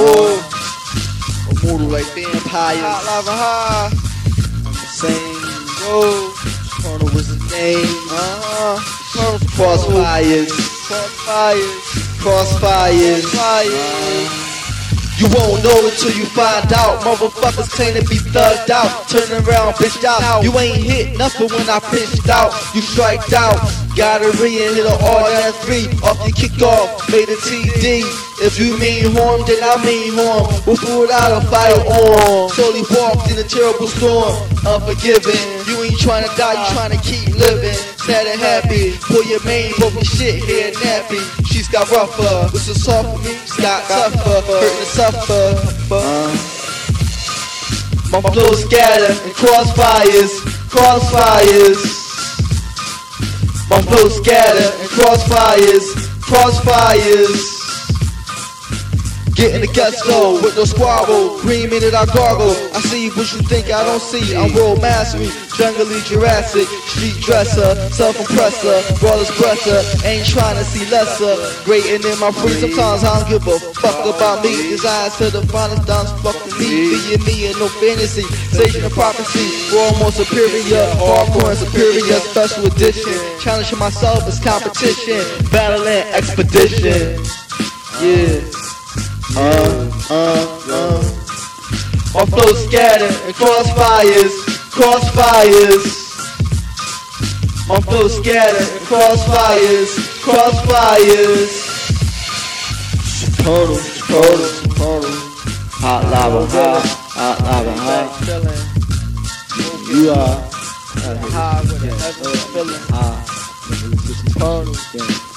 Whoa. Immortal like vampires. Hot lava high. Same road. Colonel was his name. Uh-huh. Crossfires. Crossfires. Crossfires. Fires. You won't know until you find out. Motherfuckers claim to be thugged out. Turn around, bitch out. You ain't hit nothing when I pitched out. You striked out. Got a re and hit a R3 off your kickoff. Made a TD. If you mean harm, then I mean harm. We'll pull out a firearm. Slowly walked in a terrible storm. Unforgiving. You ain't trying to die, you trying to keep living. Sad and happy. Pull your main, broken shit, hair nappy. She's got rougher. This is soft for me. Got tougher. Hurting to suffer. Uh. My flow scatter and crossfires. Crossfires. My flow scatter and crossfires. Crossfires. Get in the gusto with no squabble. Green minute I gargle. I see what you think I don't see. I'm world mastery, jungly Jurassic, street dresser, self impressor, brawler's presser. Ain't trying to see lesser. Grating in my free. Sometimes I don't give a fuck about me. Designs to the finest dance fucking me. Being me and no fantasy. Station of prophecy. World more superior. Hardcore and superior. Special edition. Challenging myself is competition. Battling expedition. Yeah. Uh, uh, uh. My flow scattered and crossfires, crossfires. My flow scattered and crossfires, crossfires. Total, total, total. Hot lava, hot, hot lava, hot. You are High with a heavy feeling. Total. Yeah.